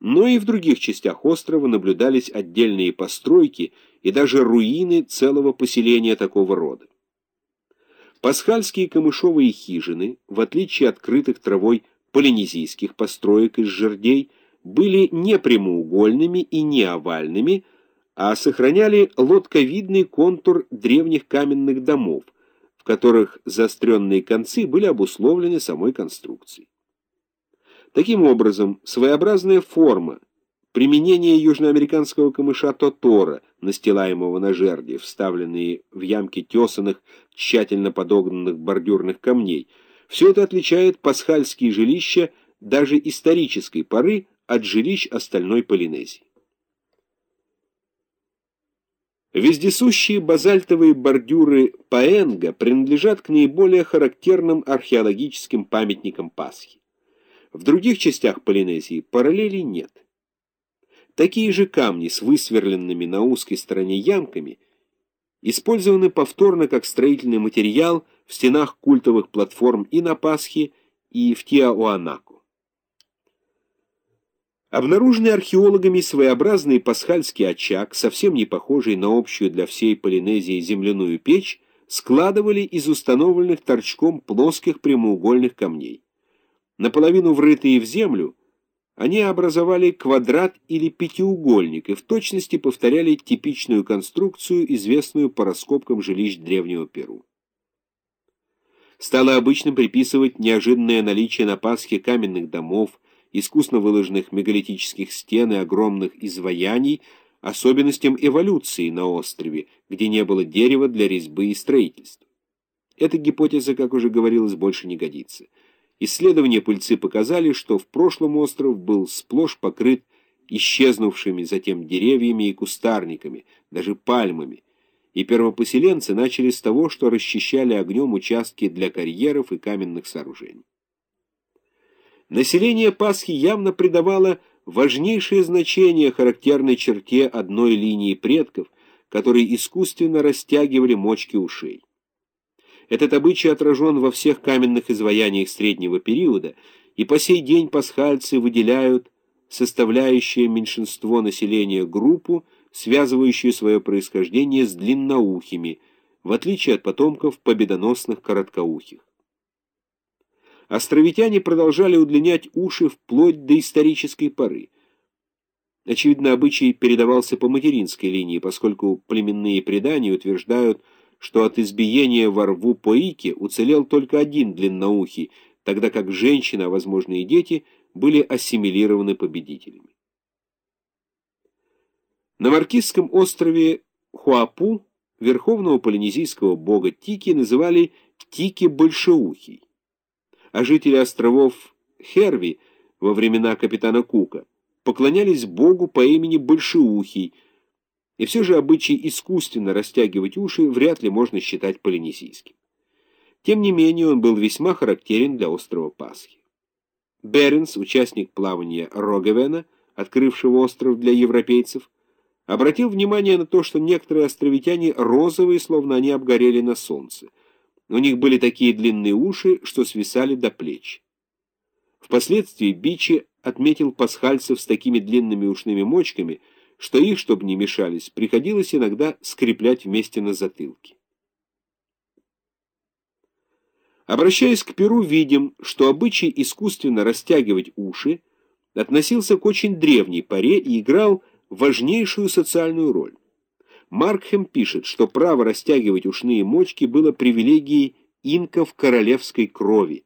Но и в других частях острова наблюдались отдельные постройки и даже руины целого поселения такого рода. Пасхальские камышовые хижины, в отличие от крытых травой полинезийских построек из жердей, были не прямоугольными и не овальными, а сохраняли лодковидный контур древних каменных домов, в которых заостренные концы были обусловлены самой конструкцией. Таким образом, своеобразная форма, применение южноамериканского камыша тотора, настилаемого на жерди, вставленные в ямки тесанных, тщательно подогнанных бордюрных камней, все это отличает пасхальские жилища даже исторической поры от жилищ остальной Полинезии. Вездесущие базальтовые бордюры Паэнга принадлежат к наиболее характерным археологическим памятникам Пасхи. В других частях Полинезии параллелей нет. Такие же камни с высверленными на узкой стороне ямками использованы повторно как строительный материал в стенах культовых платформ и на Пасхе, и в Тиауанаку. Обнаруженный археологами своеобразный пасхальский очаг, совсем не похожий на общую для всей Полинезии земляную печь, складывали из установленных торчком плоских прямоугольных камней. Наполовину врытые в землю, они образовали квадрат или пятиугольник и в точности повторяли типичную конструкцию, известную по раскопкам жилищ Древнего Перу. Стало обычным приписывать неожиданное наличие на Пасхе каменных домов, искусно выложенных мегалитических стен и огромных изваяний, особенностям эволюции на острове, где не было дерева для резьбы и строительства. Эта гипотеза, как уже говорилось, больше не годится. Исследования пыльцы показали, что в прошлом остров был сплошь покрыт исчезнувшими затем деревьями и кустарниками, даже пальмами, и первопоселенцы начали с того, что расчищали огнем участки для карьеров и каменных сооружений. Население Пасхи явно придавало важнейшее значение характерной черте одной линии предков, которые искусственно растягивали мочки ушей. Этот обычай отражен во всех каменных изваяниях среднего периода, и по сей день пасхальцы выделяют составляющее меньшинство населения группу, связывающую свое происхождение с длинноухими, в отличие от потомков победоносных короткоухих. Островитяне продолжали удлинять уши вплоть до исторической поры. Очевидно, обычай передавался по материнской линии, поскольку племенные предания утверждают, что от избиения во рву Поики уцелел только один длинноухий, тогда как женщины, а возможно и дети, были ассимилированы победителями. На Маркизском острове Хуапу верховного полинезийского бога Тики называли Тики-большеухий, а жители островов Херви во времена капитана Кука поклонялись богу по имени Большеухий, и все же обычай искусственно растягивать уши вряд ли можно считать полинезийским. Тем не менее, он был весьма характерен для острова Пасхи. Беренс, участник плавания Рогевена, открывшего остров для европейцев, обратил внимание на то, что некоторые островитяне розовые, словно они обгорели на солнце. У них были такие длинные уши, что свисали до плеч. Впоследствии Бичи отметил пасхальцев с такими длинными ушными мочками – что их, чтобы не мешались, приходилось иногда скреплять вместе на затылке. Обращаясь к Перу, видим, что обычай искусственно растягивать уши относился к очень древней паре и играл важнейшую социальную роль. Маркхем пишет, что право растягивать ушные мочки было привилегией инков королевской крови.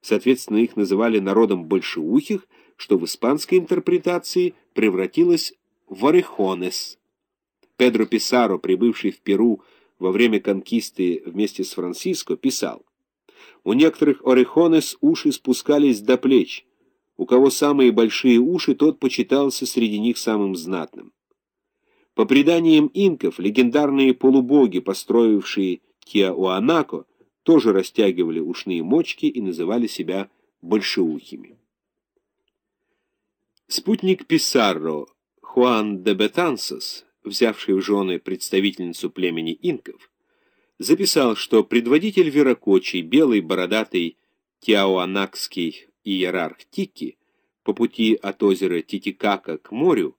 Соответственно, их называли народом большеухих, что в испанской интерпретации превратилось в Орехонес. Педро Писаро, прибывший в Перу во время конкисты вместе с Франциско, писал, «У некоторых Орехонес уши спускались до плеч. У кого самые большие уши, тот почитался среди них самым знатным». По преданиям инков, легендарные полубоги, построившие Тиауанако, тоже растягивали ушные мочки и называли себя большеухими. Спутник Писарро Хуан де Бетансос, взявший в жены представительницу племени инков, записал, что предводитель Веракочий, белый бородатый тиауанакский иерарх Тики, по пути от озера Титикака к морю,